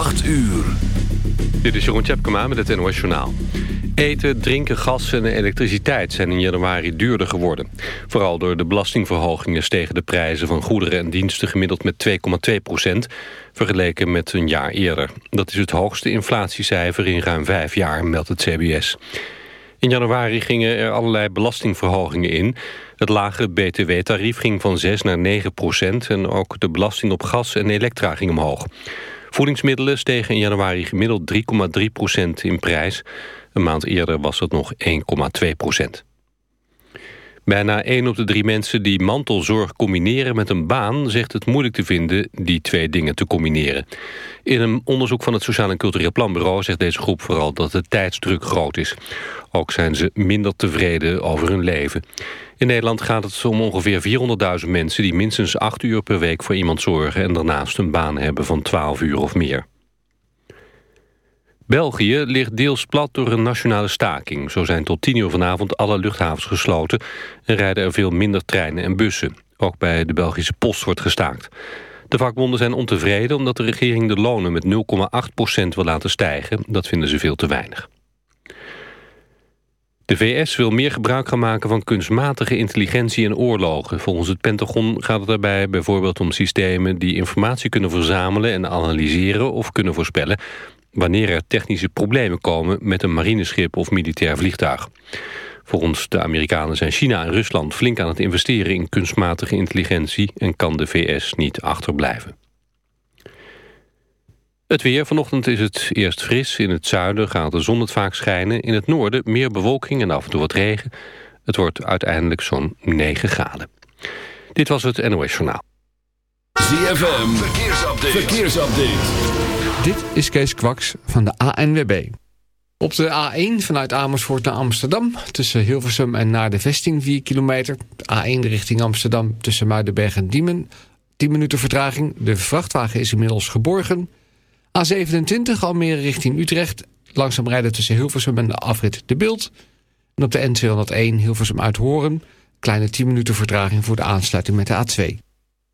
8 uur. Dit is Jeroen Tjepkema met het NOS Journaal. Eten, drinken, gas en elektriciteit zijn in januari duurder geworden. Vooral door de belastingverhogingen stegen de prijzen van goederen en diensten gemiddeld met 2,2 procent, vergeleken met een jaar eerder. Dat is het hoogste inflatiecijfer in ruim vijf jaar, meldt het CBS. In januari gingen er allerlei belastingverhogingen in. Het lage btw-tarief ging van 6 naar 9 procent... en ook de belasting op gas en elektra ging omhoog. Voedingsmiddelen stegen in januari gemiddeld 3,3 procent in prijs. Een maand eerder was het nog 1,2 procent. Bijna 1 op de drie mensen die mantelzorg combineren met een baan... zegt het moeilijk te vinden die twee dingen te combineren. In een onderzoek van het Sociaal en Cultureel Planbureau... zegt deze groep vooral dat de tijdsdruk groot is. Ook zijn ze minder tevreden over hun leven. In Nederland gaat het om ongeveer 400.000 mensen... die minstens 8 uur per week voor iemand zorgen... en daarnaast een baan hebben van 12 uur of meer. België ligt deels plat door een nationale staking. Zo zijn tot 10 uur vanavond alle luchthavens gesloten... en rijden er veel minder treinen en bussen. Ook bij de Belgische post wordt gestaakt. De vakbonden zijn ontevreden omdat de regering de lonen met 0,8% wil laten stijgen. Dat vinden ze veel te weinig. De VS wil meer gebruik gaan maken van kunstmatige intelligentie in oorlogen. Volgens het Pentagon gaat het daarbij bijvoorbeeld om systemen... die informatie kunnen verzamelen en analyseren of kunnen voorspellen... wanneer er technische problemen komen met een marineschip of militair vliegtuig. Volgens de Amerikanen zijn China en Rusland flink aan het investeren in kunstmatige intelligentie... en kan de VS niet achterblijven. Het weer. Vanochtend is het eerst fris. In het zuiden gaat de zon het vaak schijnen. In het noorden meer bewolking en af en toe wat regen. Het wordt uiteindelijk zo'n 9 graden. Dit was het NOS Journaal. ZFM. Verkeersupdate. Dit is Kees Kwaks van de ANWB. Op de A1 vanuit Amersfoort naar Amsterdam... tussen Hilversum en naar de vesting 4 kilometer. A1 richting Amsterdam tussen Muidenberg en Diemen. 10 minuten vertraging. De vrachtwagen is inmiddels geborgen... A27 Almere richting Utrecht. Langzaam rijden tussen Hilversum en de afrit De Beeld. En op de N201 Hilversum uit Horen. Kleine 10 minuten vertraging voor de aansluiting met de A2.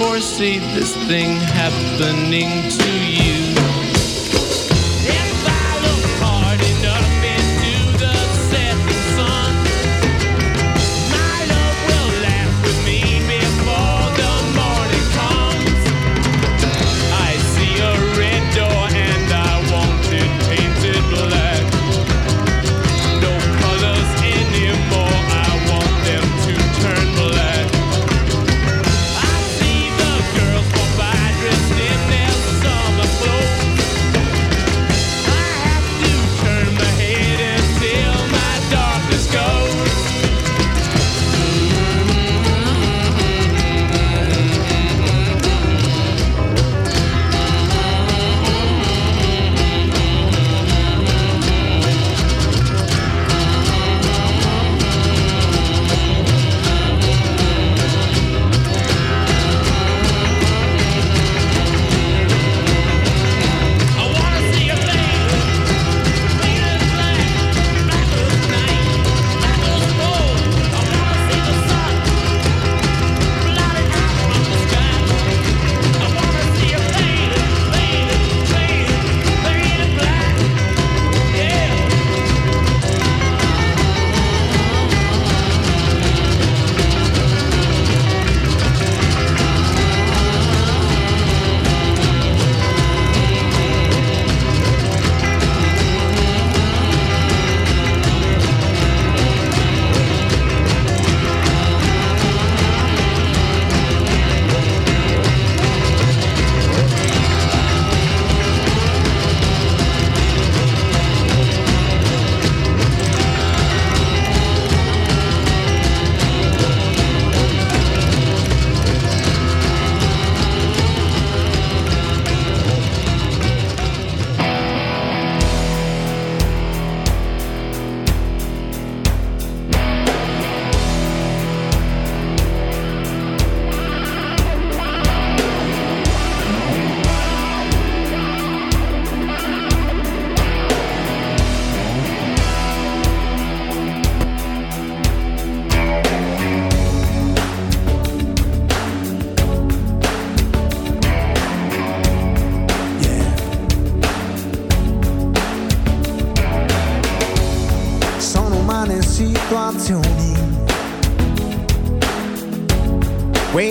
foresee this thing happening to you.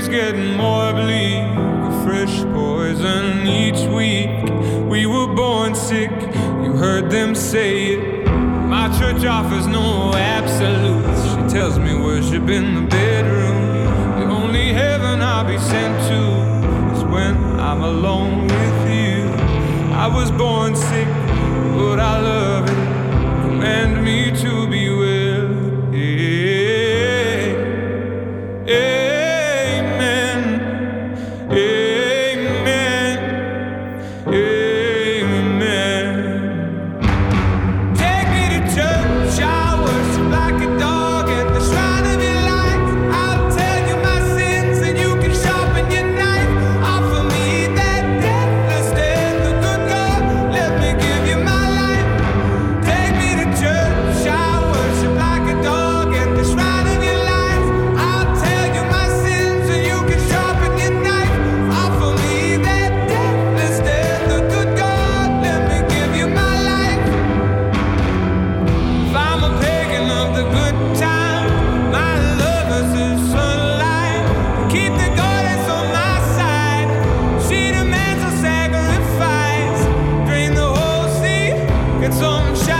praise God. long.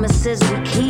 promises we keep.